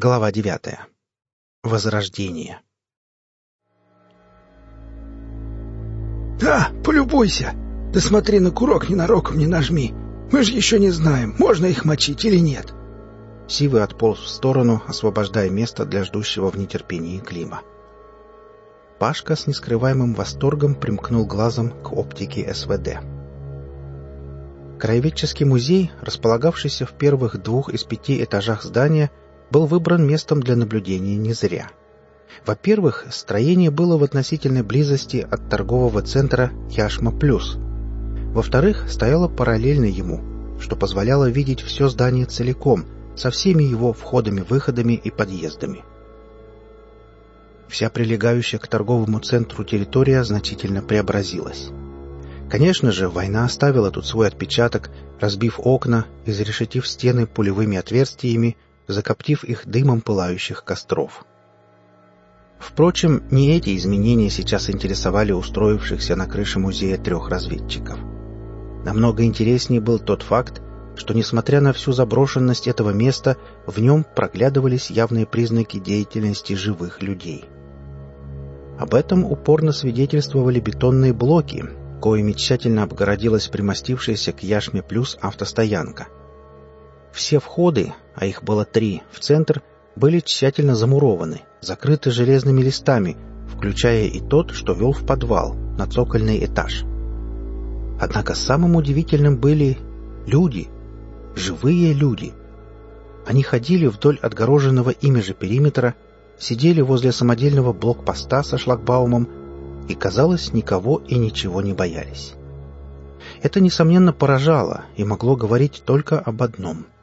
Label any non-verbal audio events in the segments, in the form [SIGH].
Глава девятая. Возрождение. «Да, полюбуйся! Да смотри на курок, ненароком не нажми! Мы же еще не знаем, можно их мочить или нет!» Сивый отполз в сторону, освобождая место для ждущего в нетерпении Клима. Пашка с нескрываемым восторгом примкнул глазом к оптике СВД. Краеведческий музей, располагавшийся в первых двух из пяти этажах здания, был выбран местом для наблюдения не зря. Во-первых, строение было в относительной близости от торгового центра Яшма Плюс. Во-вторых, стояло параллельно ему, что позволяло видеть все здание целиком, со всеми его входами-выходами и подъездами. Вся прилегающая к торговому центру территория значительно преобразилась. Конечно же, война оставила тут свой отпечаток, разбив окна, изрешетив стены пулевыми отверстиями закоптив их дымом пылающих костров. Впрочем, не эти изменения сейчас интересовали устроившихся на крыше музея трех разведчиков. Намного интереснее был тот факт, что, несмотря на всю заброшенность этого места, в нем проглядывались явные признаки деятельности живых людей. Об этом упорно свидетельствовали бетонные блоки, коими тщательно обгородилась примостившаяся к Яшме Плюс автостоянка – все входы, а их было три, в центр, были тщательно замурованы, закрыты железными листами, включая и тот, что вел в подвал, на цокольный этаж. Однако самым удивительным были люди, живые люди. Они ходили вдоль отгороженного ими же периметра, сидели возле самодельного блокпоста со шлагбаумом и, казалось, никого и ничего не боялись. Это, несомненно, поражало и могло говорить только об одном —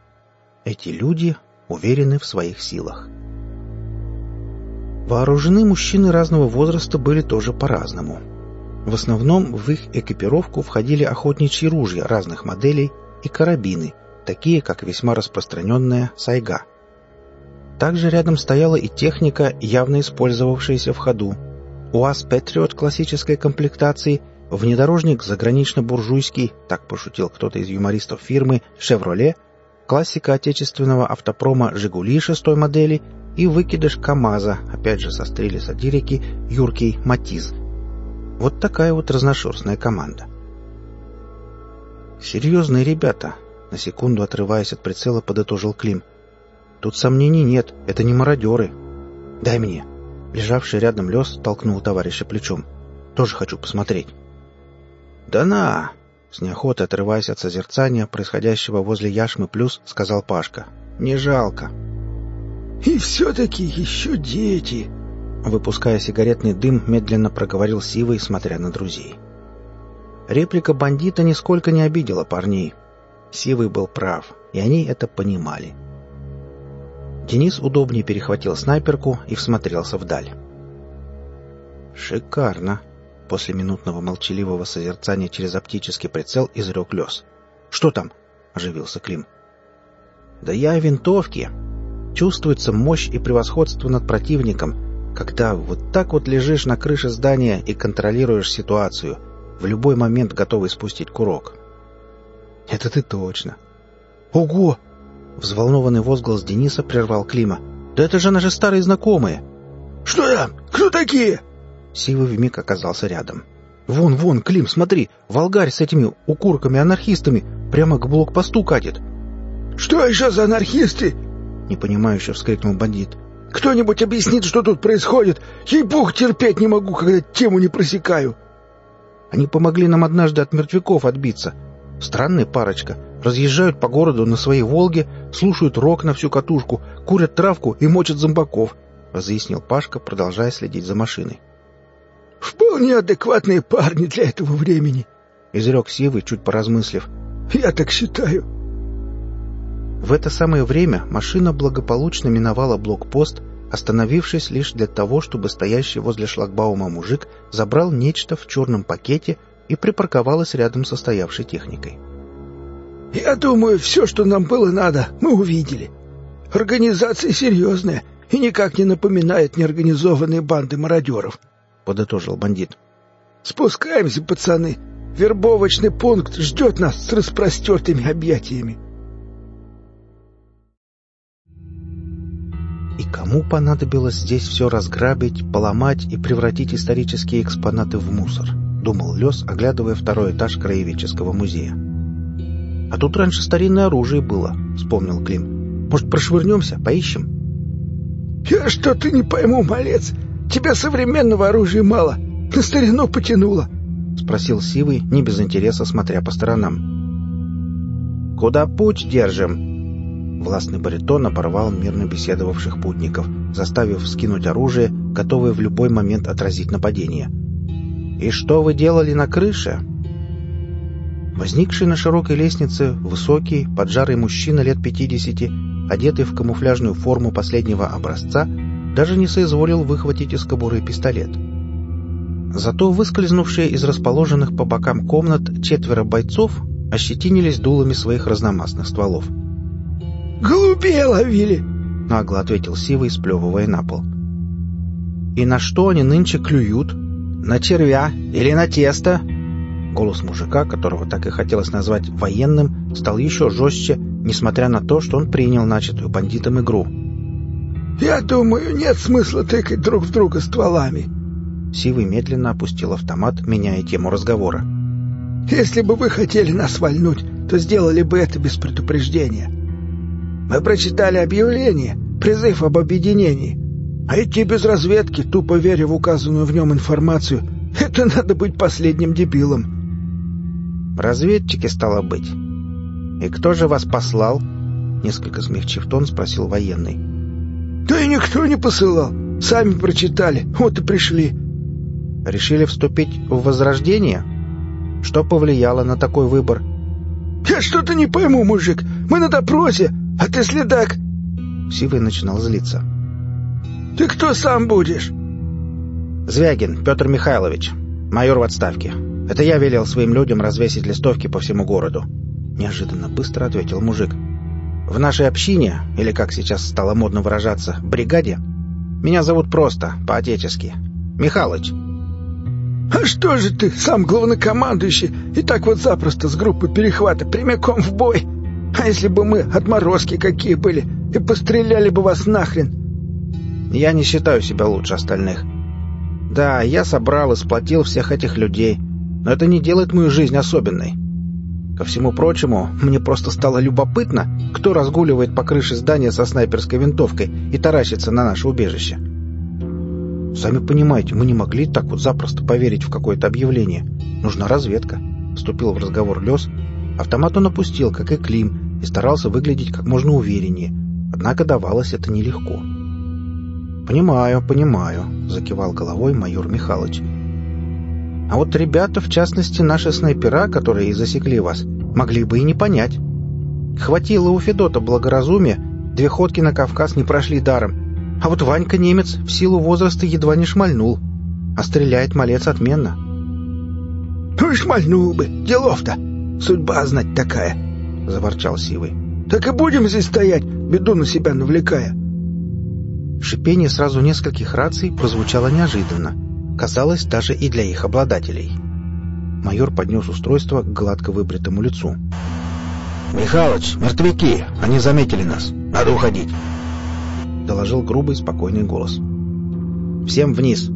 эти люди уверены в своих силах. Вооружены мужчины разного возраста были тоже по-разному. В основном в их экипировку входили охотничьи ружья разных моделей и карабины, такие как весьма распространенная сайга. Также рядом стояла и техника, явно использовавшаяся в ходу. УАЗ «Патриот» классической комплектации, внедорожник загранично-буржуйский, так пошутил кто-то из юмористов фирмы, «Шевроле», классика отечественного автопрома «Жигули» шестой модели и выкидыш КАМАЗа, опять же со стрели сатирики, юркий «Матиз». Вот такая вот разношерстная команда. «Серьезные ребята», — на секунду отрываясь от прицела, подытожил Клим. «Тут сомнений нет, это не мародеры. Дай мне». Лежавший рядом лес толкнул товарища плечом. «Тоже хочу посмотреть». «Да на!» С неохотой отрываясь от созерцания происходящего возле яшмы плюс, сказал Пашка. «Не жалко». «И все-таки еще дети!» Выпуская сигаретный дым, медленно проговорил Сивый, смотря на друзей. Реплика бандита нисколько не обидела парней. Сивый был прав, и они это понимали. Денис удобнее перехватил снайперку и всмотрелся вдаль. «Шикарно!» После минутного молчаливого созерцания через оптический прицел изрек Лес. «Что там?» — оживился Клим. «Да я о винтовке. Чувствуется мощь и превосходство над противником, когда вот так вот лежишь на крыше здания и контролируешь ситуацию, в любой момент готовый спустить курок». «Это ты точно». «Ого!» — взволнованный возглас Дениса прервал Клима. «Да это же наши старые знакомые!» «Что там? Кто такие?» Сивый вмиг оказался рядом. «Вон, вон, Клим, смотри! Волгарь с этими укурками-анархистами прямо к блокпосту катит!» «Что еще за анархисты?» — непонимающе вскрикнул бандит. «Кто-нибудь объяснит, что тут происходит? Ей-бог, терпеть не могу, когда тему не просекаю!» «Они помогли нам однажды от мертвяков отбиться. Странная парочка. Разъезжают по городу на своей «Волге», слушают рок на всю катушку, курят травку и мочат зомбаков», — разъяснил Пашка, продолжая следить за машиной. Вполне адекватные парни для этого времени, — изрек Сивый, чуть поразмыслив. — Я так считаю. В это самое время машина благополучно миновала блокпост, остановившись лишь для того, чтобы стоящий возле шлагбаума мужик забрал нечто в черном пакете и припарковалась рядом со стоявшей техникой. «Я думаю, все, что нам было надо, мы увидели. Организация серьезная и никак не напоминает неорганизованные банды мародеров», — подытожил бандит. «Спускаемся, пацаны. Вербовочный пункт ждет нас с распростертыми объятиями». И кому понадобилось здесь все разграбить, поломать и превратить исторические экспонаты в мусор? Думал Лес, оглядывая второй этаж краеведческого музея. А тут раньше старинное оружие было, вспомнил Клим. Может, прошвырнемся, поищем? Я что-то не пойму, малец. Тебя современного оружия мало. На старину потянуло. Спросил Сивый, не без интереса, смотря по сторонам. «Куда путь держим?» Властный баритон оборвал мирно беседовавших путников, заставив скинуть оружие, готовое в любой момент отразить нападение. «И что вы делали на крыше?» Возникший на широкой лестнице высокий, поджарый мужчина лет пятидесяти, одетый в камуфляжную форму последнего образца, даже не соизволил выхватить из кобуры пистолет. Зато выскользнувшие из расположенных по бокам комнат четверо бойцов ощетинились дулами своих разномастных стволов. «Голубей ловили!» — нагло ответил Сивый, сплевывая на пол. «И на что они нынче клюют? На червя или на тесто?» Голос мужика, которого так и хотелось назвать военным, стал еще жестче, несмотря на то, что он принял начатую бандитом игру. «Я думаю, нет смысла тыкать друг в друга стволами». Сивый медленно опустил автомат, меняя тему разговора. «Если бы вы хотели нас вальнуть, то сделали бы это без предупреждения. Мы прочитали объявление, призыв об объединении. А идти без разведки, тупо веря в указанную в нем информацию, [LAUGHS] это надо быть последним дебилом. «Разведчики, стало быть. И кто же вас послал?» Несколько смягчив тон, спросил военный. «Да и никто не посылал. Сами прочитали, вот и пришли». «Решили вступить в Возрождение? Что повлияло на такой выбор?» «Я что-то не пойму, мужик. Мы на допросе, а ты следак». Сивый начинал злиться. «Ты кто сам будешь?» «Звягин Петр Михайлович, майор в отставке. Это я велел своим людям развесить листовки по всему городу. Неожиданно быстро ответил мужик. В нашей общине, или как сейчас стало модно выражаться, бригаде, меня зовут просто, по-отечески. Михалыч. А что же ты, сам главнокомандующий, и так вот запросто с группы перехвата прямиком в бой? А если бы мы отморозки какие были и постреляли бы вас нахрен? Я не считаю себя лучше остальных. Да, я собрал и сплотил всех этих людей, но это не делает мою жизнь особенной. Ко всему прочему, мне просто стало любопытно, кто разгуливает по крыше здания со снайперской винтовкой и таращится на наше убежище. Сами понимаете, мы не могли так вот запросто поверить в какое-то объявление. Нужна разведка. Вступил в разговор Лес. Автомат он опустил, как и Клим, и старался выглядеть как можно увереннее. Однако давалось это нелегко. «Понимаю, понимаю», — закивал головой майор Михайлович. А вот ребята, в частности наши снайпера, которые и засекли вас, могли бы и не понять. Хватило у Федота благоразумия, две ходки на Кавказ не прошли даром. А вот Ванька немец в силу возраста едва не шмальнул. А стреляет малец отменно. «Ну шмальнул бы, делов-то! Судьба знать такая!» — заворчал Сивый. «Так и будем здесь стоять, беду на себя навлекая!» Шипение сразу нескольких раций прозвучало неожиданно казалось, даже и для их обладателей. Майор поднес устройство к гладко выбритому лицу. «Михалыч, мертвяки! Они заметили нас! Надо уходить!» Доложил грубый, спокойный голос. «Всем вниз!»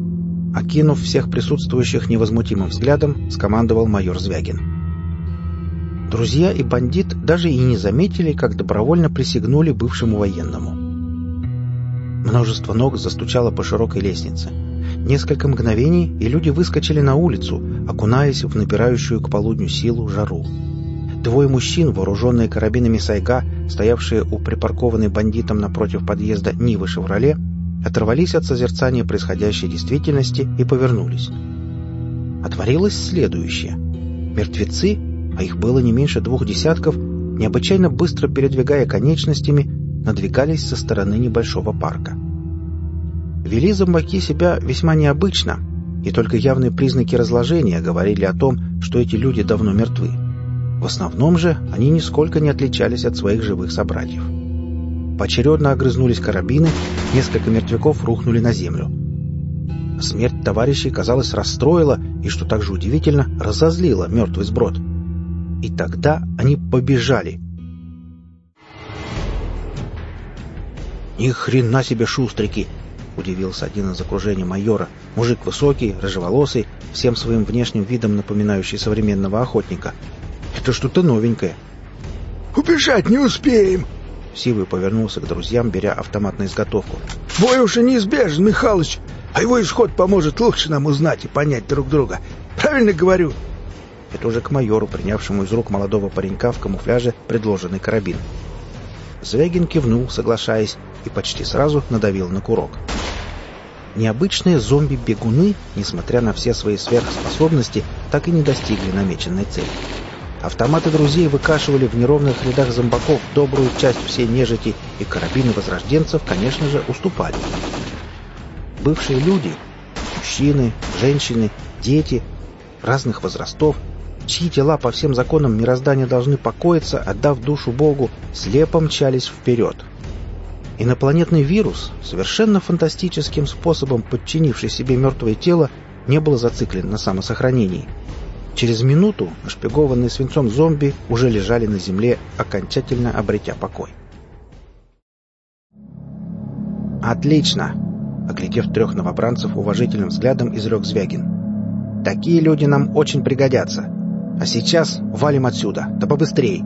Окинув всех присутствующих невозмутимым взглядом, скомандовал майор Звягин. Друзья и бандит даже и не заметили, как добровольно присягнули бывшему военному. Множество ног застучало по широкой лестнице. Несколько мгновений, и люди выскочили на улицу, окунаясь в напирающую к полудню силу жару. Двое мужчин, вооруженные карабинами «Сайга», стоявшие у припаркованной бандитом напротив подъезда Нивы «Шевроле», оторвались от созерцания происходящей действительности и повернулись. Отворилось следующее. Мертвецы, а их было не меньше двух десятков, необычайно быстро передвигая конечностями, надвигались со стороны небольшого парка. Вели зомбаки себя весьма необычно, и только явные признаки разложения говорили о том, что эти люди давно мертвы. В основном же они нисколько не отличались от своих живых собратьев. Поочередно огрызнулись карабины, несколько мертвяков рухнули на землю. Смерть товарищей, казалось, расстроила и, что также удивительно, разозлила мертвый сброд. И тогда они побежали — «Ни хрена себе шустрики!» — удивился один из окружения майора. Мужик высокий, рыжеволосый, всем своим внешним видом напоминающий современного охотника. «Это что-то новенькое». «Убежать не успеем!» Сивый повернулся к друзьям, беря автомат на изготовку. «Бой уже неизбежен, Михалыч, а его исход поможет лучше нам узнать и понять друг друга. Правильно говорю?» Это уже к майору, принявшему из рук молодого паренька в камуфляже предложенный карабин. Звягин кивнул, соглашаясь, и почти сразу надавил на курок. Необычные зомби-бегуны, несмотря на все свои сверхспособности, так и не достигли намеченной цели. Автоматы друзей выкашивали в неровных рядах зомбаков добрую часть всей нежити, и карабины возрожденцев, конечно же, уступали. Бывшие люди, мужчины, женщины, дети разных возрастов, чьи тела по всем законам мироздания должны покоиться, отдав душу Богу, слепо мчались вперед. Инопланетный вирус, совершенно фантастическим способом подчинивший себе мертвое тело, не был зациклен на самосохранении – Через минуту нашпигованные свинцом зомби уже лежали на земле, окончательно обретя покой. «Отлично!» — оглядев трех новобранцев уважительным взглядом, изрек Звягин. «Такие люди нам очень пригодятся. А сейчас валим отсюда, да побыстрей!»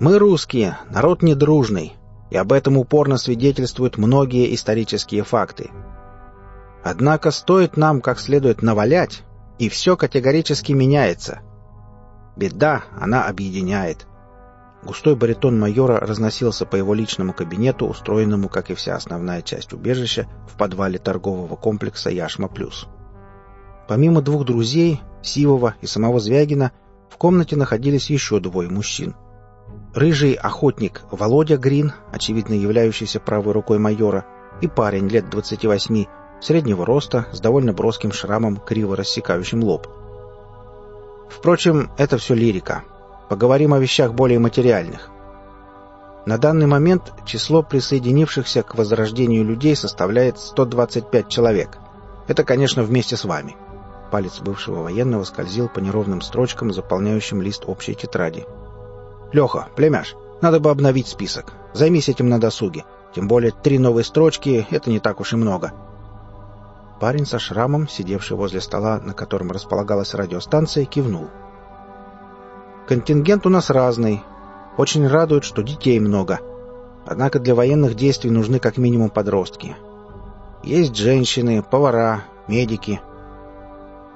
Мы русские, народ недружный, и об этом упорно свидетельствуют многие исторические факты. Однако стоит нам как следует навалять, и все категорически меняется. Беда, она объединяет. Густой баритон майора разносился по его личному кабинету, устроенному, как и вся основная часть убежища, в подвале торгового комплекса «Яшма Плюс». Помимо двух друзей, Сивова и самого Звягина, в комнате находились еще двое мужчин. Рыжий охотник Володя Грин, очевидно являющийся правой рукой майора, и парень лет 28, среднего роста, с довольно броским шрамом, криво рассекающим лоб. Впрочем, это все лирика. Поговорим о вещах более материальных. На данный момент число присоединившихся к возрождению людей составляет 125 человек. Это, конечно, вместе с вами. Палец бывшего военного скользил по неровным строчкам, заполняющим лист общей тетради. «Леха, племяш, надо бы обновить список. Займись этим на досуге. Тем более три новые строчки — это не так уж и много. Парень со шрамом, сидевший возле стола, на котором располагалась радиостанция, кивнул. «Контингент у нас разный. Очень радует, что детей много. Однако для военных действий нужны как минимум подростки. Есть женщины, повара, медики».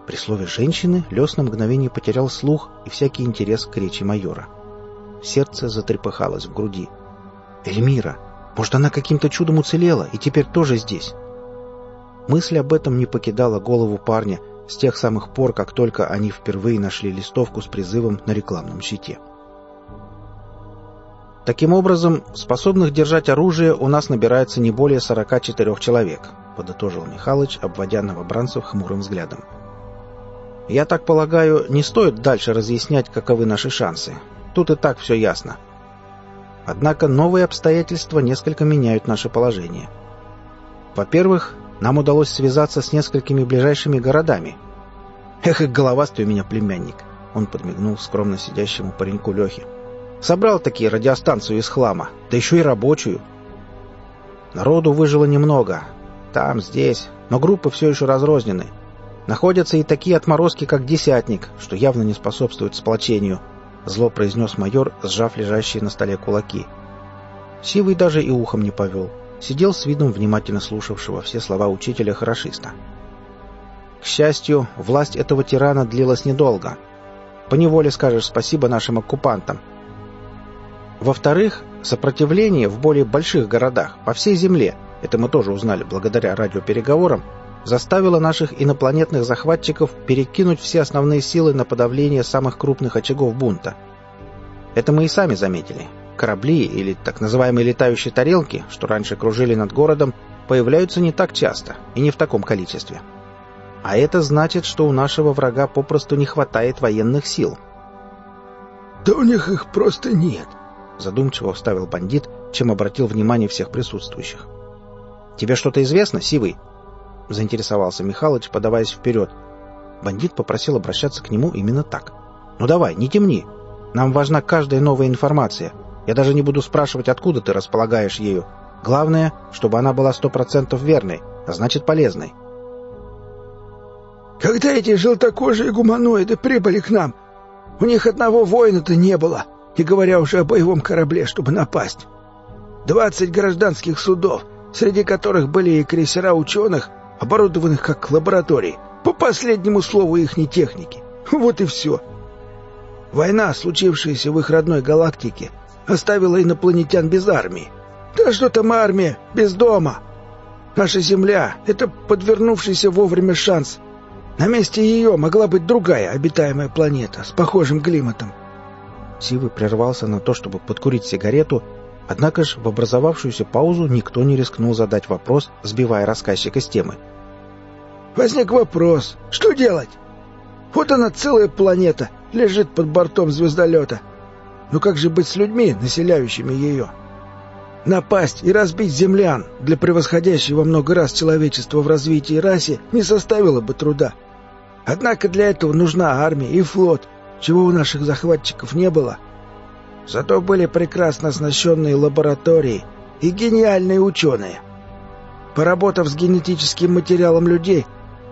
При слове «женщины» Лес на мгновение потерял слух и всякий интерес к речи майора. Сердце затрепыхалось в груди. «Эльмира! Может, она каким-то чудом уцелела и теперь тоже здесь?» Мысль об этом не покидала голову парня с тех самых пор, как только они впервые нашли листовку с призывом на рекламном щите. Таким образом, способных держать оружие у нас набирается не более 44 человек, подытожил Михалыч, обводя новобранцев хмурым взглядом. Я так полагаю, не стоит дальше разъяснять, каковы наши шансы. Тут и так все ясно. Однако новые обстоятельства несколько меняют наше положение. Во-первых, нам удалось связаться с несколькими ближайшими городами. Эх, и головастый у меня племянник. Он подмигнул скромно сидящему пареньку Лехе. Собрал такие радиостанцию из хлама, да еще и рабочую. Народу выжило немного. Там, здесь, но группы все еще разрознены. Находятся и такие отморозки, как Десятник, что явно не способствует сплочению, зло произнес майор, сжав лежащие на столе кулаки. Сивый даже и ухом не повел сидел с видом внимательно слушавшего все слова учителя-хорошиста. К счастью, власть этого тирана длилась недолго. Поневоле скажешь спасибо нашим оккупантам. Во-вторых, сопротивление в более больших городах, по всей земле, это мы тоже узнали благодаря радиопереговорам, заставило наших инопланетных захватчиков перекинуть все основные силы на подавление самых крупных очагов бунта. Это мы и сами заметили, корабли или так называемые летающие тарелки, что раньше кружили над городом, появляются не так часто и не в таком количестве. А это значит, что у нашего врага попросту не хватает военных сил. «Да у них их просто нет», — задумчиво вставил бандит, чем обратил внимание всех присутствующих. «Тебе что-то известно, Сивый?» — заинтересовался Михалыч, подаваясь вперед. Бандит попросил обращаться к нему именно так. «Ну давай, не темни!» Нам важна каждая новая информация. Я даже не буду спрашивать, откуда ты располагаешь ею. Главное, чтобы она была сто процентов верной, а значит полезной. Когда эти желтокожие гуманоиды прибыли к нам, у них одного воина-то не было, не говоря уже о боевом корабле, чтобы напасть. Двадцать гражданских судов, среди которых были и крейсера ученых, оборудованных как лаборатории, по последнему слову ихней техники. Вот и все. Война, случившаяся в их родной галактике, оставила инопланетян без армии. Да что там армия, без дома? Наша Земля — это подвернувшийся вовремя шанс. На месте ее могла быть другая обитаемая планета с похожим климатом. Сивый прервался на то, чтобы подкурить сигарету, однако ж в образовавшуюся паузу никто не рискнул задать вопрос, сбивая рассказчика с темы. Возник вопрос, что делать? Вот она целая планета, лежит под бортом звездолета. Но как же быть с людьми, населяющими ее? Напасть и разбить землян для превосходящей во много раз человечества в развитии расе не составило бы труда. Однако для этого нужна армия и флот, чего у наших захватчиков не было. Зато были прекрасно оснащенные лаборатории и гениальные ученые. Поработав с генетическим материалом людей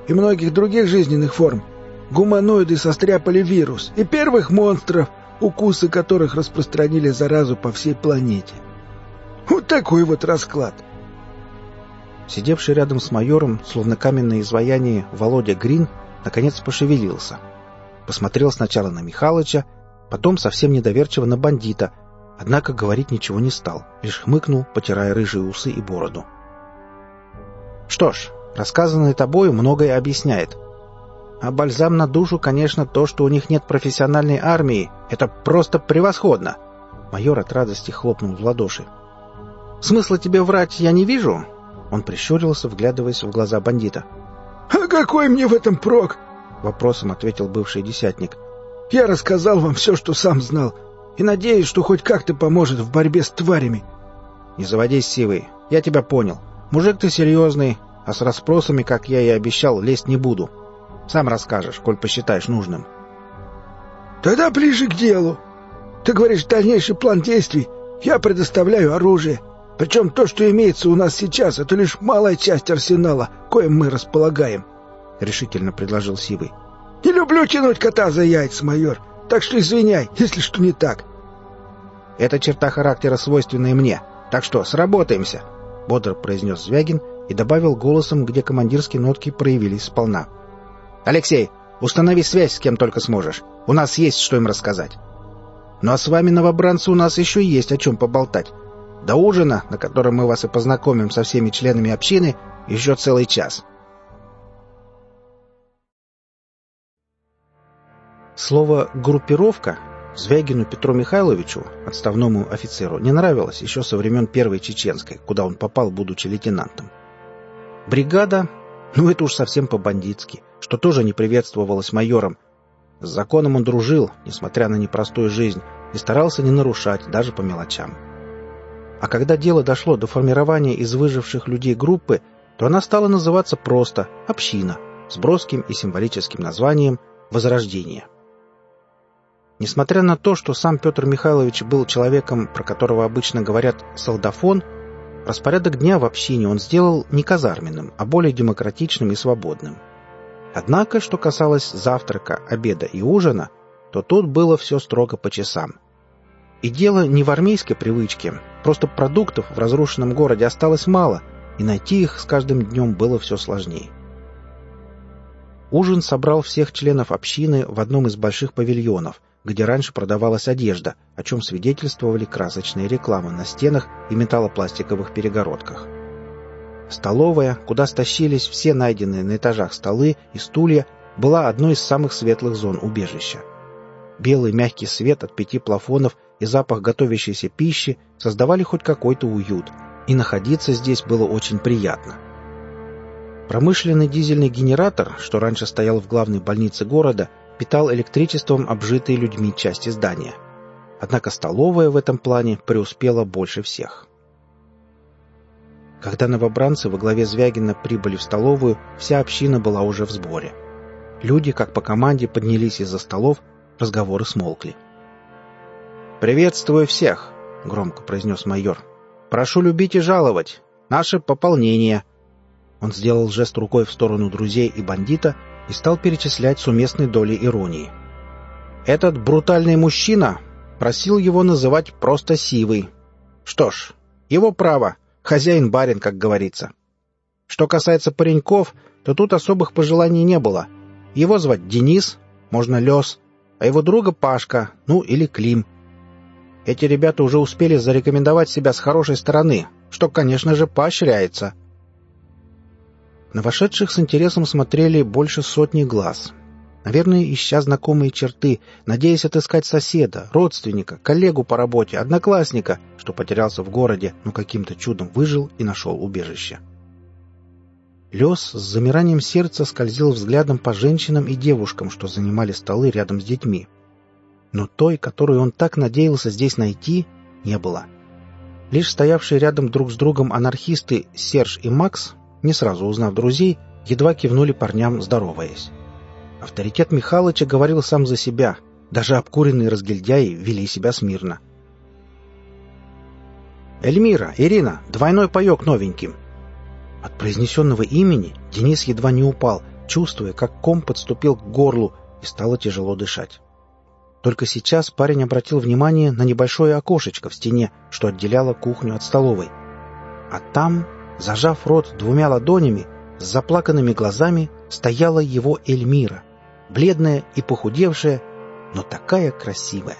и многих других жизненных форм, гуманоиды состряпали вирус и первых монстров, укусы которых распространили заразу по всей планете. Вот такой вот расклад. Сидевший рядом с майором, словно каменное изваяние, Володя Грин, наконец пошевелился. Посмотрел сначала на Михалыча, потом совсем недоверчиво на бандита, однако говорить ничего не стал, лишь хмыкнул, потирая рыжие усы и бороду. «Что ж, рассказанное тобою многое объясняет. А бальзам на душу, конечно, то, что у них нет профессиональной армии. Это просто превосходно!» Майор от радости хлопнул в ладоши. «Смысла тебе врать я не вижу?» Он прищурился, вглядываясь в глаза бандита. «А какой мне в этом прок?» — вопросом ответил бывший десятник. «Я рассказал вам все, что сам знал, и надеюсь, что хоть как-то поможет в борьбе с тварями». «Не заводись, Сивый, я тебя понял. Мужик ты серьезный, а с расспросами, как я и обещал, лезть не буду. Сам расскажешь, коль посчитаешь нужным». «Тогда ближе к делу. Ты говоришь, дальнейший план действий. Я предоставляю оружие. Причем то, что имеется у нас сейчас, это лишь малая часть арсенала, коим мы располагаем», — решительно предложил Сивый. «Не люблю тянуть кота за яйца, майор, так что извиняй, если что не так». «Это черта характера, свойственная мне, так что сработаемся», — бодро произнес Звягин и добавил голосом, где командирские нотки проявились сполна. «Алексей, установи связь с кем только сможешь. У нас есть что им рассказать. Ну а с вами, новобранцы, у нас еще есть о чем поболтать. До ужина, на котором мы вас и познакомим со всеми членами общины, еще целый час. Слово «группировка» Звягину Петру Михайловичу, отставному офицеру, не нравилось еще со времен Первой Чеченской, куда он попал, будучи лейтенантом. Бригада, ну это уж совсем по-бандитски, что тоже не приветствовалось майором. С законом он дружил, несмотря на непростую жизнь, и старался не нарушать даже по мелочам. А когда дело дошло до формирования из выживших людей группы, то она стала называться просто «община» с броским и символическим названием «Возрождение». Несмотря на то, что сам Петр Михайлович был человеком, про которого обычно говорят «солдафон», распорядок дня в общине он сделал не казарменным, а более демократичным и свободным. Однако, что касалось завтрака, обеда и ужина, то тут было все строго по часам – и дело не в армейской привычке, просто продуктов в разрушенном городе осталось мало, и найти их с каждым днем было все сложнее. Ужин собрал всех членов общины в одном из больших павильонов, где раньше продавалась одежда, о чем свидетельствовали красочные рекламы на стенах и металлопластиковых перегородках. Столовая, куда стащились все найденные на этажах столы и стулья, была одной из самых светлых зон убежища. Белый мягкий свет от пяти плафонов и запах готовящейся пищи создавали хоть какой-то уют, и находиться здесь было очень приятно. Промышленный дизельный генератор, что раньше стоял в главной больнице города, питал электричеством обжитые людьми части здания. Однако столовая в этом плане преуспела больше всех. Когда новобранцы во главе Звягина прибыли в столовую, вся община была уже в сборе. Люди, как по команде, поднялись из-за столов, разговоры смолкли. «Приветствую всех», — громко произнес майор. «Прошу любить и жаловать. Наше пополнение». Он сделал жест рукой в сторону друзей и бандита и стал перечислять с уместной долей иронии. «Этот брутальный мужчина просил его называть просто Сивый. Что ж, его право, хозяин-барин, как говорится. Что касается пареньков, то тут особых пожеланий не было. Его звать Денис, можно Лес, а его друга Пашка, ну или Клим. Эти ребята уже успели зарекомендовать себя с хорошей стороны, что, конечно же, поощряется. На вошедших с интересом смотрели больше сотни глаз. Наверное, ища знакомые черты, надеясь отыскать соседа, родственника, коллегу по работе, одноклассника, что потерялся в городе, но каким-то чудом выжил и нашел убежище. Лес с замиранием сердца скользил взглядом по женщинам и девушкам, что занимали столы рядом с детьми. Но той, которую он так надеялся здесь найти, не было. Лишь стоявшие рядом друг с другом анархисты Серж и Макс, не сразу узнав друзей, едва кивнули парням, здороваясь. Авторитет Михалыча говорил сам за себя. Даже обкуренные разгильдяи вели себя смирно. «Эльмира, Ирина, двойной паек новеньким!» От произнесенного имени Денис едва не упал, чувствуя, как ком подступил к горлу и стало тяжело дышать. Только сейчас парень обратил внимание на небольшое окошечко в стене, что отделяло кухню от столовой. А там, зажав рот двумя ладонями, с заплаканными глазами, стояла его Эльмира, бледная и похудевшая, но такая красивая.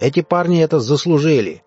«Эти парни это заслужили!»